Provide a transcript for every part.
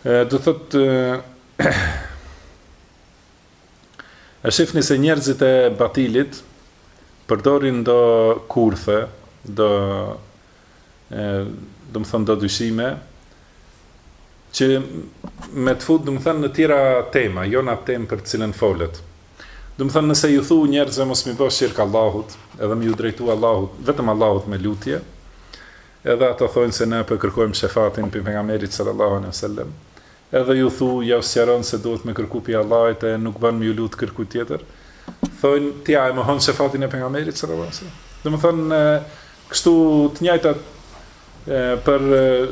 Ë do thot e shifni se njerëzit e batilit përdorin do kurthe, domethënë do dyshime që me të fut domethënë në tjera tema, jo në atë temë për të cilën folet. Domethënë nëse ju thu njerëzve mos mi bo shirk Allahut, edhe me ju drejtu Allahut, vetëm Allahut me lutje, Edhe ata thojnë se ne po e kërkojmë shefatin pi Pejgamberit sallallahu alejhi ve sellem. Edhe ju thu, ja u sqaron se duhet me kërku pi Allahit e nuk ban me ju lut kërkujt tjetër. Thojnë, ti a e mohon shefatin e Pejgamberit sallallahu alejhi ve sellem? Domethënë kështu të njëjtat për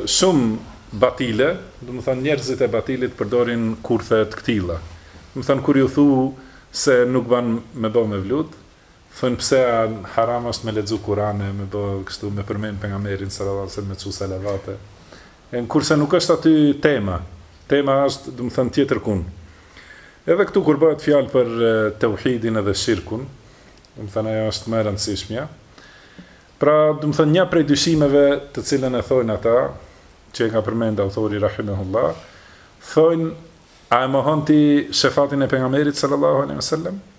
shumë batile, domethënë njerëzit e batilit përdorin kurthe të këtilla. Domethënë kur ju thu se nuk ban me bo mevlud, Thojnë pse a haram është me lexu kurane me bo kështu me përmend pejgamberin sallallahu alejhi ve sellem me çu salavate e kurse nuk është aty tema tema është domethënë tjetër kun edhe këtu kur bëhet fjalë për teuhidin edhe shirkun domethënë ajo është më e rëndësishmja pra domethënë një prej dyshimeve të cilën e thojnë ata që e ka përmend autori rahimehullah thojnë a e mohon ti shefatin e pejgamberit sallallahu alejhi ve sellem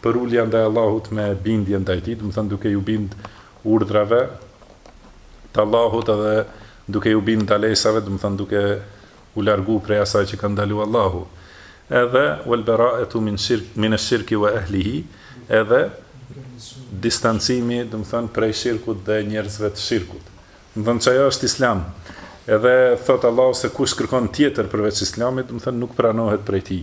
Përulja ndaj Allahut me bindje ndaj Tij, domethënë duke iu bind urdhrave të Allahut edhe duke iu bind ndalesave, domethënë duke u largu prej asaj që ka ndalu Allahu. Edhe wal bara'atu min shirk min ash-shirki wa ahlihi, edhe distancimi, domethënë prej shirkut dhe njerëzve të shirkut. Domethënë se ajo është Islam. Edhe thot Allahu se kush kërkon tjetër përveç Islamit, domethënë nuk pranohet prej tij.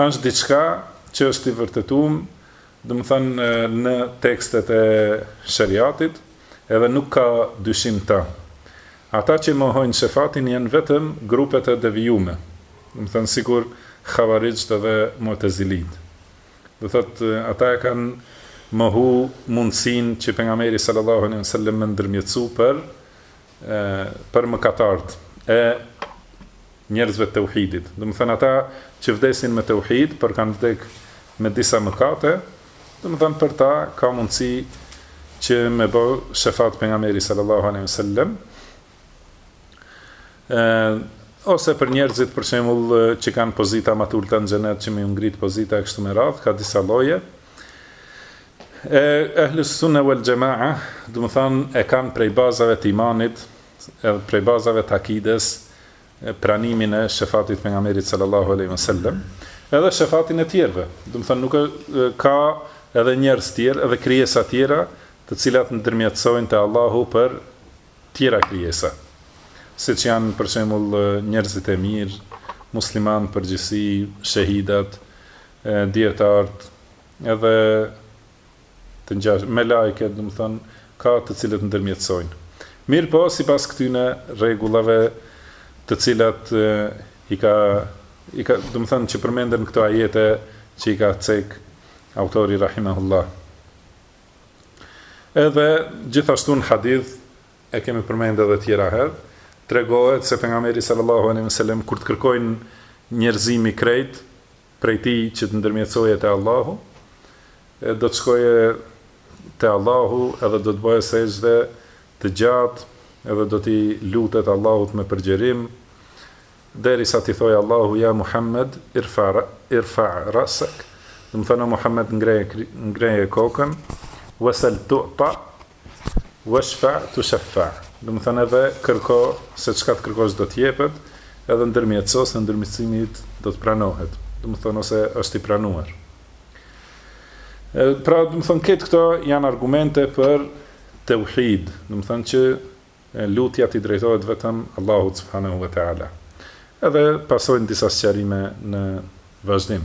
Është diçka që është i vërtetum, domethënë në tekstet e sheriatit, edhe nuk ka dyshim ta. Ata që mohojnë shefatin janë vetëm grupet e devijume, domethënë sikur Khavarixhtë dhe Mu'tezilitë. Do thotë ata e kanë mohu mundësinë që Pejgamberi sallallahu alejhi ve sellem me ndërmjetësu për e për mëkatartë e njerëzve të teuhidit domethënë ata që vdesin me teuhid por kanë vdek me disa mëkate domethënë për ta ka mundësi që me bo shefat pejgamberi sallallahu alaihi wasallam e ose për njerëzit për shembull që kanë pozita ma të ulta në xhenet që me u ngrit pozita kështu me radh ka disa lloje E ehlus sunne wal xhemaa, domethënë e kanë prej bazave të imanit, edhe prej bazave të akides, pranimin e shefatit pejgamberit sallallahu alaihi wasallam, edhe shefatin e tjerëve. Domethënë nuk ka edhe njerëz të tjerë, edhe krijesa të tjera, të cilat ndërmjetësojnë te Allahu për tjera krijesa. Siç janë për shembull njerëzit e mirë, muslimanët përgjithësisht, shehidat, e dijetarët edhe të ngjashme, melaiket domethënë ka të cilat ndërmjetësojnë mirëpo sipas këtyne rregullave të cilat i ka i ka domethënë që përmenden në këto ajete që i ka cek autori rahimehullah edhe gjithashtu në hadith e kemi përmendë edhe tjera herë, tregohet se Pejgamberi sallallahu alejhi ve selem kur të kërkojnë njerëzimi krejt prej tij që të ndërmjetësoje te Allahu, do të shkoje te Allahu edhe do të bëje sexhde të gjatë edhe do t'i lutet Allahut me përgjërim, derisa t'i thojë Allahu, ja Muhammed, irfa, irfa ra'sak, domethënë o Muhammed ngreje, ngreje kokën, wasal tu'ta, Washfa' tushaffa', domethënë edhe kërko se çka të kërkosh do të jepet, edhe ndërmjetëso se ndërmjetësimi yt do të pranohet, domethënë ose është i pranuar. Pra, domethënë ketë këto janë argumente për teuhid, domethënë që lutja t'i drejtohet vetëm Allahut subhanehu ve teala. Edhe pasojnë disa sqarime në vazhdim.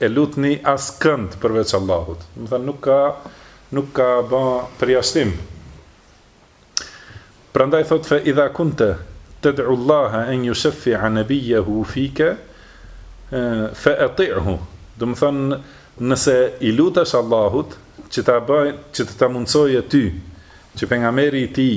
E lutni askënd përveç Allahut. Domethënë nuk ka nuk ka ba përjashtim. Prandaj thotë fe idha kunte tad'u Allah an yushaffi'a nabiyahu fika fa ati'hu. Domethënë nëse i lutesh Allahut që ta bëj që të ta mundësojë ty që pejgamberi i tij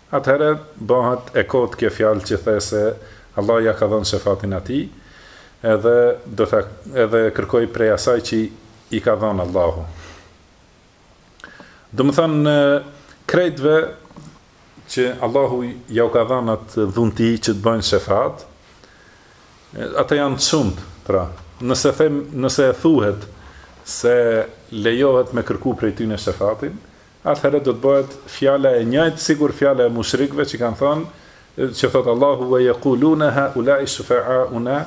Atëherë bëhet e kotë kjo fjalë që the se Allahu ia ka dhënë shefatin atij, edhe do ta edhe e kërkoj prej asaj që i ka dhënë Allahu. Domethënë krejtëve që Allahu jau ka dhënë atë dhunti që të bëjnë shefat, ata janë të shumtë, pra, nëse them, nëse e thuhet se lejohet me kërku prej tyne shefatin, atëherë do të bëhet fjala e njëjtë sikur fjala e mushrikëve që kanë thënë që thotë Allahu wa yaquluna haula'i shufa'auna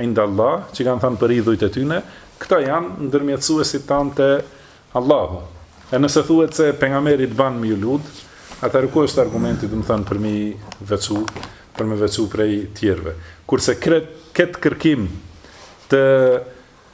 inda Allah, që kanë thënë për idhujt e tyne, këta janë ndërmjetësuesit tanë te Allahu. E nëse thuhet se pejgamberit ban me ju lut, atëherë ku është argumenti, domethënë për mi veçu, për me veçu prej tjerëve. Kurse krejt këtë kërkim të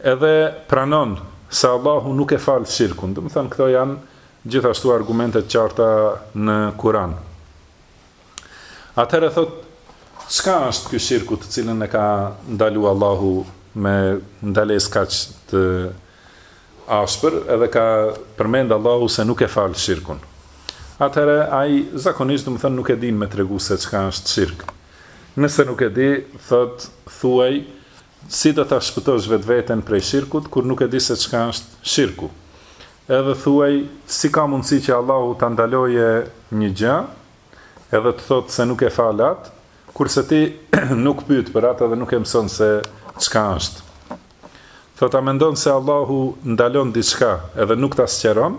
Edhe pranon se Allahu nuk e fal shirkun. Domethënë këto janë gjithashtu argumente të qarta në Kur'an. Atëherë thotë, çka është ky shirku të cilën e ka ndalu Allahu me ndalesë kaq të ashpër, edhe ka përmend Allahu se nuk e fal shirkun. Atëherë ai zakonisht domethënë nuk e din me tregu se çka është shirku. Nëse nuk e di, thotë thuaj Si do ta shpëtosh vetveten prej shirkut kur nuk e di se çka është shirku? Edhe thuaj, si ka mundësi që Allahu ta ndaloje një gjë edhe të thotë se nuk e fal atë, kurse ti nuk pyet për atë edhe nuk e mëson se çka është? Thotë a mendon se Allahu ndalon diçka edhe nuk ta sqaron?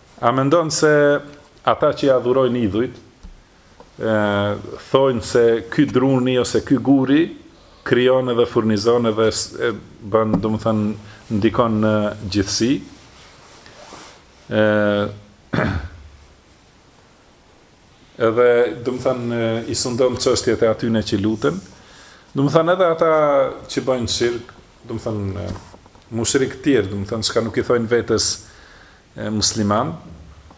A mendon se ata që i adhurojnë idhujt, thojnë se ky druni ose ky guri krijon edhe furnizon edhe bën, domethënë, ndikon në gjithësi. ë Edhe, domethënë, i sundon çështjet e atyne që luten. Domethënë edhe ata që bëjnë shirk, domethënë mushrik të tjerë, domethënë, çka nuk i thojnë vetes musliman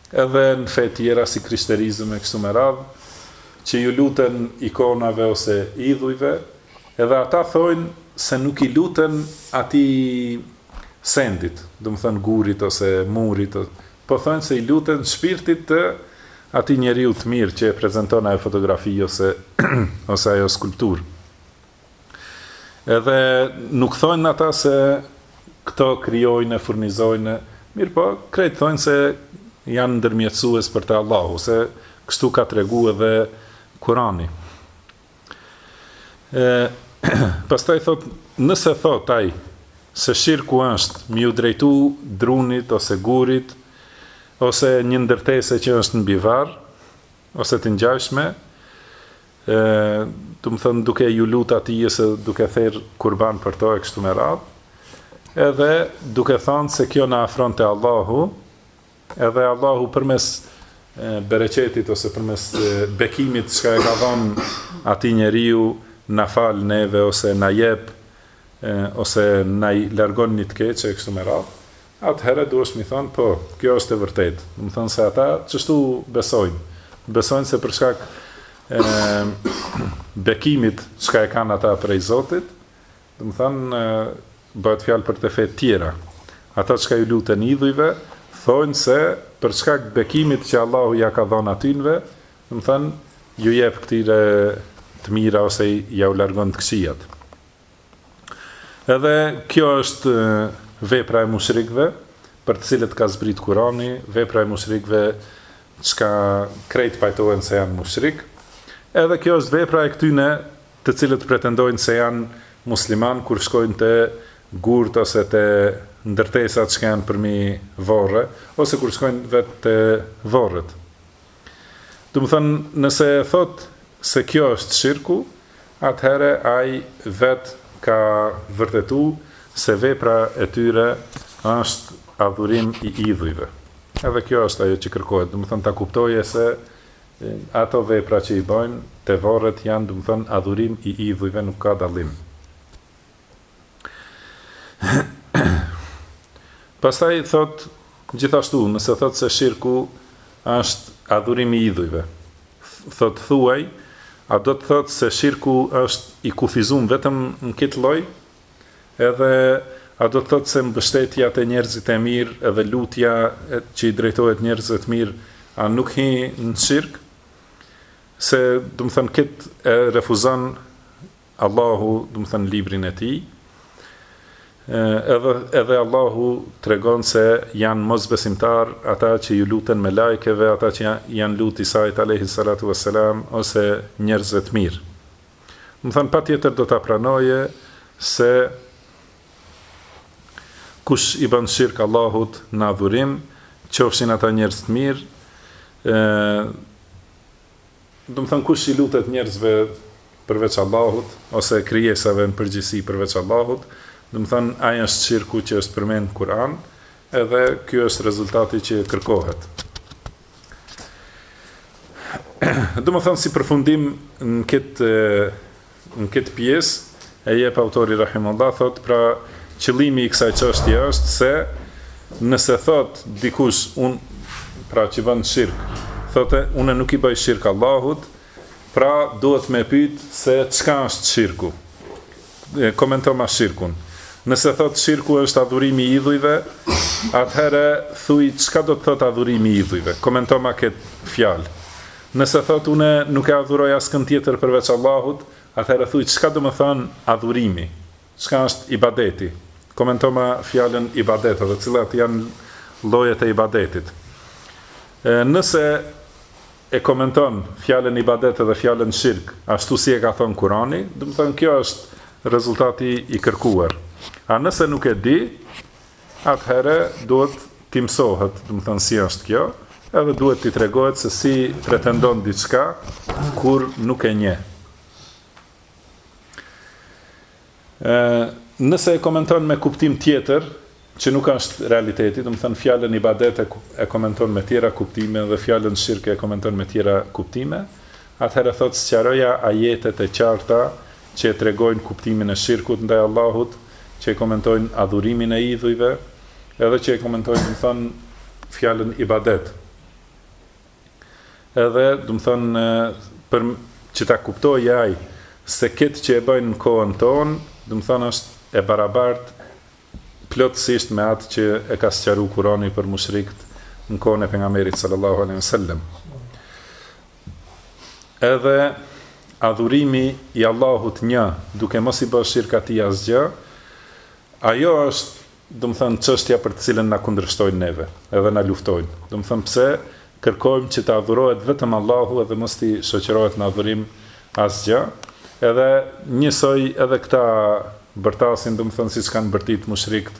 edhe në fe tjera si krishterizëm e kështu me radhë që ju luten ikonave ose idhujve edhe ata thojnë se nuk i luten atij sendit domethënë gurit ose murit po thojnë se i luten shpirtit të atij njeriu të mirë që e prezenton ajo fotografi ose ose ajo skulpturë. Edhe nuk thojnë ata se këto krijojnë e furnizojnë, mirëpo krejt thojnë se janë ndërmjetësues për te Allahu, se kështu ka tregu edhe Kurani. E, pastaj thot, nëse thot ai se shirku është mi u drejtu drunit ose gurit, ose një ndërtese që është mbi varr, ose të ngjajshme, e, domethënë duke ju lut atij ose duke therë kurban për to e kështu me radhë, edhe duke thënë se kjo na afron te Allahu, edhe Allahu përmes bereqetit ose përmes bekimit çka e ka dhënë atij njeriu na fal neve ose na jep ose na i largon një të keqe e kështu me radhë. Atëherë duhesh m'i thënë, Po, kjo është e vërtetë. Domethënë se ata qështu besojnë. Besojnë se për shkak bekimit çka e kanë ata prej Zotit, domethënë bëhet fjalë për te fetë tjera. Ata çka ju luten idhujve, thojnë se për shkak bekimit që Allahu ia ka dhënë atynve, domethënë ju jep këtyre të mira ose iau largon të këqijat. Edhe kjo është vepra e mushrikëve, për të cilët ka zbrit Kurani, vepra e mushrikëve çka krejt pajtohen se janë mushrik. Edhe kjo është vepra e këtyne të cilët pretendojnë se janë musliman kur shkojnë te gurt ose te ndërtesat çka janë përmi vorre, ose kur shkojnë vet te vorret. Domethënë, nëse e thot se kjo është shirku, atëherë ai vet ka vërtetu se vepra e tyre është adhurim i idhujve. Edhe kjo është ajo që kërkohet, domethënë ta kuptoje se ato vepra që i bojnë te vorret janë, domethënë adhurim i idhujve, nuk ka dallim. Pastaj thot gjithashtu nëse thot se shirku është adhurim i idhujve thot thuaj a do të thot se shirku është i kufizum vetëm në kit lloj edhe a do të thot se mbështetja te njerzit e mir edhe lutja që i drejtohet njerzve të mir a nuk hi në shirk se domethënë kit e refuzon Allahu, domethënë librin e tij, edhe edhe Allahu tregon se janë mosbesimtarë ata që ju luten melajkeve, ata që i janë lut Isait alejhi salatu ue selam ose njerëzve të mirë. Domethënë patjetër do ta pranoje se kush i bën shirk Allahut në adhurim, qofshin ata njerëz të mirë, Domethënë kush i lutet njerëzve përveç Allahut, ose krijesave në përgjithësi përveç Allahut, domethënë ai është shirku që është përmend në Kur'an, edhe kjo është rezultati që kërkohet. Domethënë si përfundim në këtë Në këtë pjesë e jep autori rahimullah thotë pra qëllimi i kësaj çështje është se nëse thotë dikush un pra që bën shirk thotë unë nuk i bëj shirk Allahut pra duhet me pyet se çka është shirku komentoma shirkun nëse thotë shirku është adhurimi i idhujve atëherë thuj çka do të thotë adhurimi i idhujve komentoma këtë fjalë Nëse thotë unë nuk e adhuroj askënd tjetër përveç Allahut, atëherë thuj çka domethënë adhurimi, çka është ibadeti. Komentoma fjalën ibadet dhe cilat janë llojet e ibadetit. Nëse e komenton fjalën ibadet dhe fjalën shirk ashtu si e ka thon Kurani, domethënë kjo është rezultati i kërkuar. A nëse nuk e di, atëherë duhet t'i mësohet, domethënë si është kjo, edhe duhet t'i tregohet se si pretendon diçka kur nuk e njeh. Ë, nëse e komenton me kuptim tjetër, që nuk është realiteti, domethënë fjalën ibadet e, e komenton me tjera kuptime dhe fjalën shirk e komenton me tjera kuptime, atëherë thotë sqaroja ajetet e qarta që e tregojnë kuptimin e shirkut ndaj Allahut, që e komentojnë adhurimin e idhujve, edhe që e komentojnë, domethënë, fjalën ibadet. Edhe, domethënë, për që ta kuptojë ai se këtë që e bëjnë në kohën tonë, domethënë është e barabartë plotësisht me atë që e ka sqaru Kurani për mushrikët në kohën e pejgamberit sallallahu alaihi wasallam. Edhe adhurimi i Allahut një, duke mos i bë shirk Atij asgjë, ajo është, domethënë, çështja për të cilën na kundërshtojnë neve, edhe na luftojnë. Domethënë, pse kërkojmë që të adhurohet vetëm Allahu edhe mos t'i shoqërohet në adhurim asgjë? Edhe njësoj edhe këta bërtasin, domethënë, siç kanë bërtitë mushrikët,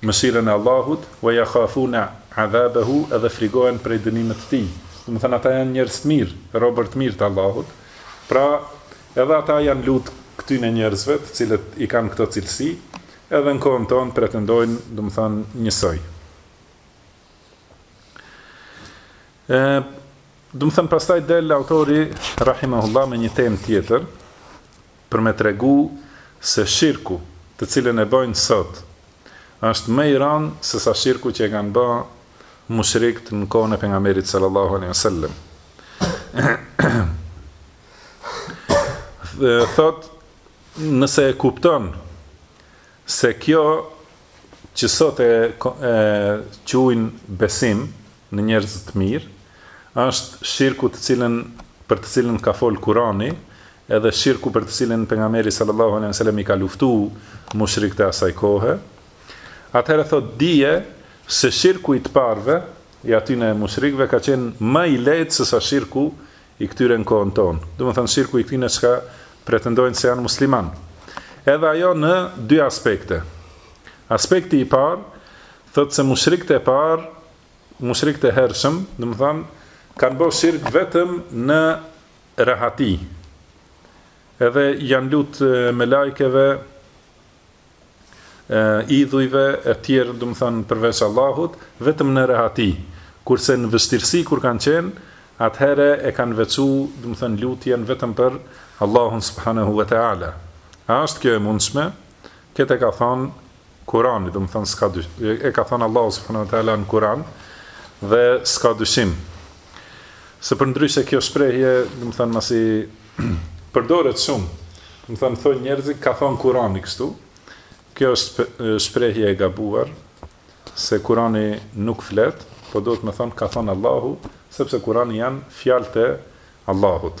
Mëshirën e Allahut, wa yakhafuna adhabehu, edhe frigohen prej dënimit të Tij. Domethënë ata janë njerëz të mirë, robër të mirë të Allahut. Pra, edhe ata janë lut këtyne njerëzve të cilët i kanë këto cilësi, edhe në kohën tonë pretendojnë, domethënë, njësoj. E, domethënë pastaj del autori rahimehullah me një temë tjetër, për me tregu se shirku të cilën e bojnë sot është më i ran se sa shirku që e kanë ba mushrikët në kohën e Pejgamberit sallallahu alejhi ve sellem thot nëse e kupton se kjo që sot e, e qujnë besim në njerëz të mirë, është shirku të cilën për të cilën ka fol Kurani, edhe shirku për të cilin pejgamberi sallallahu alejhi wasallam i ka luftu mushrikët e asaj kohe, atëherë thot dije se shirku i të parëve, i atyne mushrikëve ka qenë më i lehtë se sa shirku i këtyre në kohën tonë. Domethënë shirku i këtyre që pretendojnë se janë musliman. Edhe ajo në dy aspekte. Aspekti i parë Thotë se mushrikët e parë, mushrikët e hershëm, domethënë, kanë bo shirk vetëm në rehati. Edhe janë lut melaikeve, idhujve e tjerë, domethënë përveç Allahut, vetëm në rehati. Kurse në vështirësi kur kanë qenë, atëherë e kanë veçu, domethënë lutjen vetëm për Allahun subhanehu ve teala. A është kjo e mundshme? Këtë e ka thonë Kurani, domethënë, e ka thonë Allahu subhanahu wa taala në Kur'an dhe s'ka dyshim. Se përndryshe kjo shprehje, domethënë masi përdoret shumë. Domethënë thonë njerëzit ka thonë Kurani kështu. Kjo është shprehje e gabuar se Kurani nuk flet, po duhet të thonë ka thonë Allahu, sepse Kurani janë fjalët e Allahut.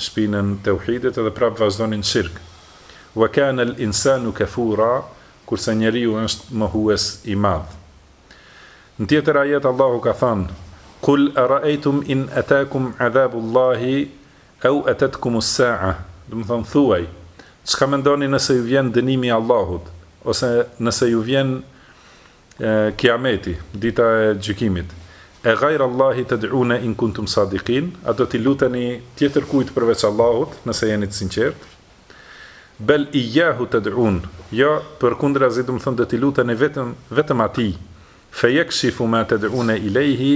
shpinën teuhidit edhe prap vazhdonin shirk wa kana al insanu kafura kurse njeriu është mohues i madh në tjetër ajet Allahu ka thënë kul araeitum in atakum adhabu llahi au atatkum as saa domethënë thuaj çka mendoni nëse ju vjen dënimi i Allahut ose nëse ju vjen Kiameti, Dita e Gjykimit, E gajre Allahi ted'une in kuntum sadiqin, a do t'i luteni tjetër kujt përveç Allahut, nëse jeni të sinqertë? Bel iyyahu ted'un, Jo, përkundrazi domethënë do t'i luteni vetëm vetëm Atij, fe yekshifu ma ted'une ileyhi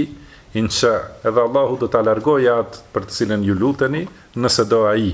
in sha, edhe Allahu do ta largojë atë për të cilën ju luteni, nëse do Ai.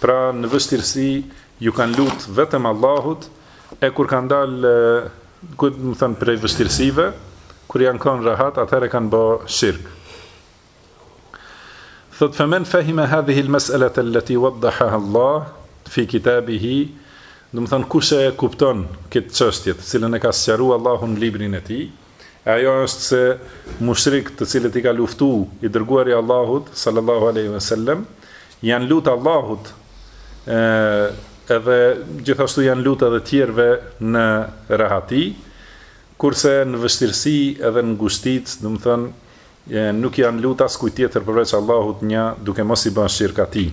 Pra në vështirësi ju kanë lutë vetëm Allahut e kur kanë dal domethënë prej vështirësive, kur janë konë rahat, atëherë kanë bo shirk. Thotë femen fehime hadhihi al-mas'alata allati waddahaha Allah fi kitabihi, domethënë kush e kupton këtë çështje, të cilën e ka sqaru Allahu në librin e tij, E ajo është se mushrikët të cilët i ka luftu i dërguari i Allahut, sallallahu aleyhi ve sellem, janë lutë Allahut, e, edhe gjithashtu janë lutë edhe tjerve në rahati, kurse në vështirësi edhe në ngushti, domethënë, nuk janë lutë askujt tjetër përveç Allahut një duke mos i bë shirk Atij.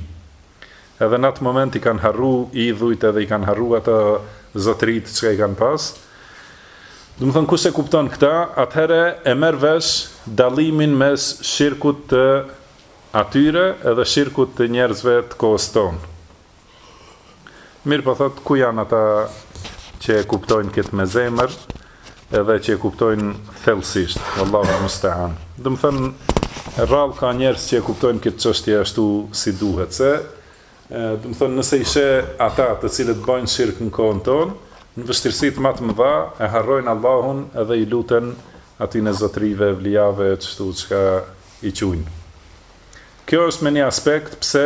Edhe në atë moment i kanë harru idhujt edhe i kanë harru ato zotëritë çka i kanë pas. Domethënë kush e kupton këtë, atëherë e merr vesh dallimin mes shirkut të atyre edhe shirkut të njerëzve të kohës tonë. Mirëpo thotë, ku janë ata që e kuptojnë këtë me zemër, edhe që e kuptojnë thellësisht, Allahu el Mustean. Domethënë rrallë ka njerëz që e kuptojnë këtë çështje ashtu si duhet, se domethënë nëse i sheh ata të cilët bajnë shirk në kohën tonë, në vështirësitë ma të mëdha e harrojnë Allahun edhe i luten atyne zotërive, evlijave, qështu çka i qujnë. Kjo është me një aspekt pse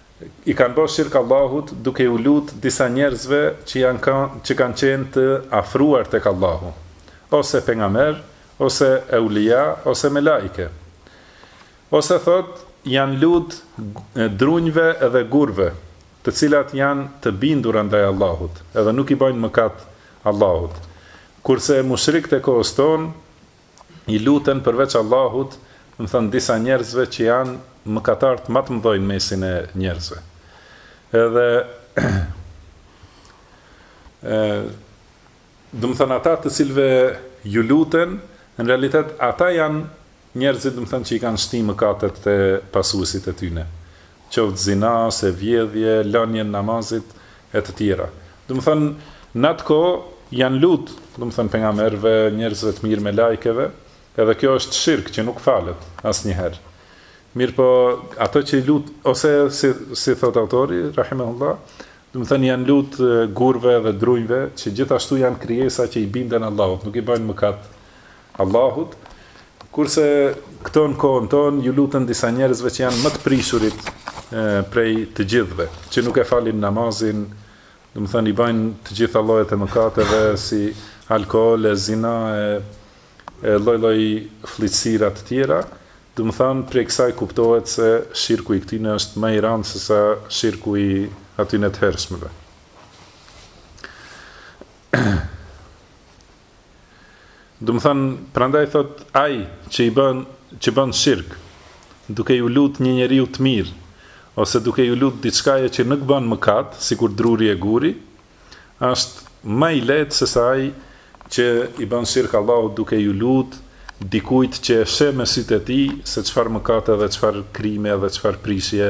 I kanë ba shirk Allahut duke u lut disa njerëzve që janë ka që kanë qenë të afruar tek Allahu, ose pejgamber, ose eulia, ose melaike. Ose thotë janë lut drunjve edhe gurëve, të cilat janë të bindura ndaj Allahut, edhe nuk i bajnë mëkat Allahut. Kurse mushrikët e kohës tonë i luten përveç Allahut domethënë disa njerëzve që janë mëkatarët ma t'mdhoj në mesin e njerëzve edhe domethënë ata të cilëve ju luten në realitet ata janë njerëzit domethënë që i kanë shti mëkatet te pasuesit e tyne qoftë zina ose vjedhje, lënien namazit e të tjera. Domethënë në atë kohë janë lut, domethënë pejgamberëve, njerëzve të mirë, melajkeve, edhe kjo është shirk që nuk falet asnjëherë. Mirëpo ato që i lut ose si si thot autori rahimehullah, domethënë janë lut gurëve dhe drunjve që gjithashtu janë krijesa që i binden Allahut, nuk i bajnë mëkat Allahut, kurse këto në kohën tonë ju luten disa njerëzve që janë më të prishurit prej të gjithëve, që nuk e falin namazin, domethanë i bajnë të gjitha llojet e mëkateve si alkool, e zina e e lloj-lloj flliqësira të tjera, domethanë prej kësaj kuptohet se shirku i këtyne është ma i randë se sa shirku i atyne të hershmëve. Domethënë, prandaj thot ai që i bën që bën shirk, duke ju lut një njeriu të mirë ose duke ju lut diçkaje që nuk bën mëkat, sikur druri e guri, është ma i lehtë se sa ai që i bën shirk Allahut duke ju lut dikujt që e sheh me sytë e tij se çfarë mëkate dhe çfarë krime dhe çfarë prishje